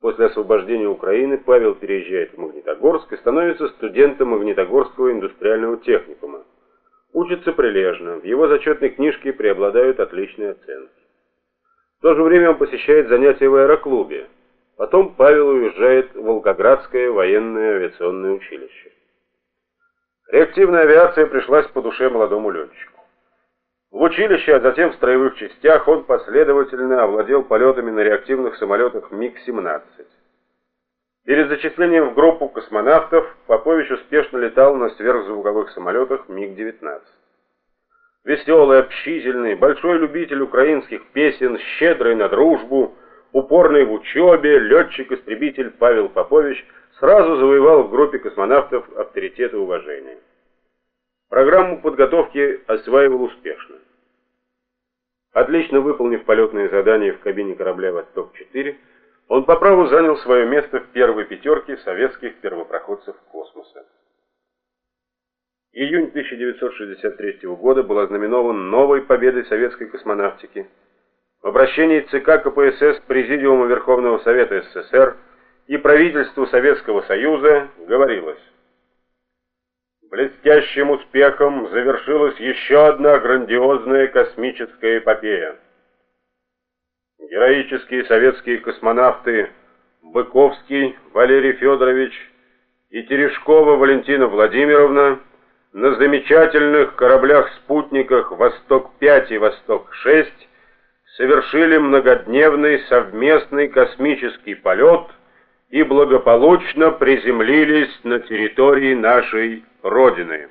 После освобождения Украины Павел переезжает в Магнитогорск и становится студентом Магнитогорского индустриального техникума. Учится прилежно, в его зачетной книжке преобладают отличные оценки. В то же время он посещает занятия в аэроклубе. Потом Павел уезжает в Волгоградское военное авиационное училище. Реактивная авиация пришлась по душе молодому летчику. В училище, а затем в строевых частях он последовательно овладел полетами на реактивных самолетах МиГ-17. Перед зачислением в группу космонавтов Попович успешно летал на сверхзвуковых самолетах МиГ-19. Веселый, общительный, большой любитель украинских песен, щедрый на дружбу, упорный в учебе, летчик-истребитель Павел Попович сразу завоевал в группе космонавтов авторитет и уважение. Программу подготовки осваивал успешно. Отлично выполнив полетные задания в кабине корабля «Восток-4», он по праву занял свое место в первой пятерке советских первопроходцев космоса. Июнь 1963 года был ознаменован новой победой советской космонавтики. В обращении ЦК КПСС Президиума Верховного Совета СССР и правительству Советского Союза говорилось Блестящим успехом завершилась еще одна грандиозная космическая эпопея. Героические советские космонавты Быковский Валерий Федорович и Терешкова Валентина Владимировна на замечательных кораблях-спутниках «Восток-5» и «Восток-6» совершили многодневный совместный космический полет и благополучно приземлились на территории нашей Родины.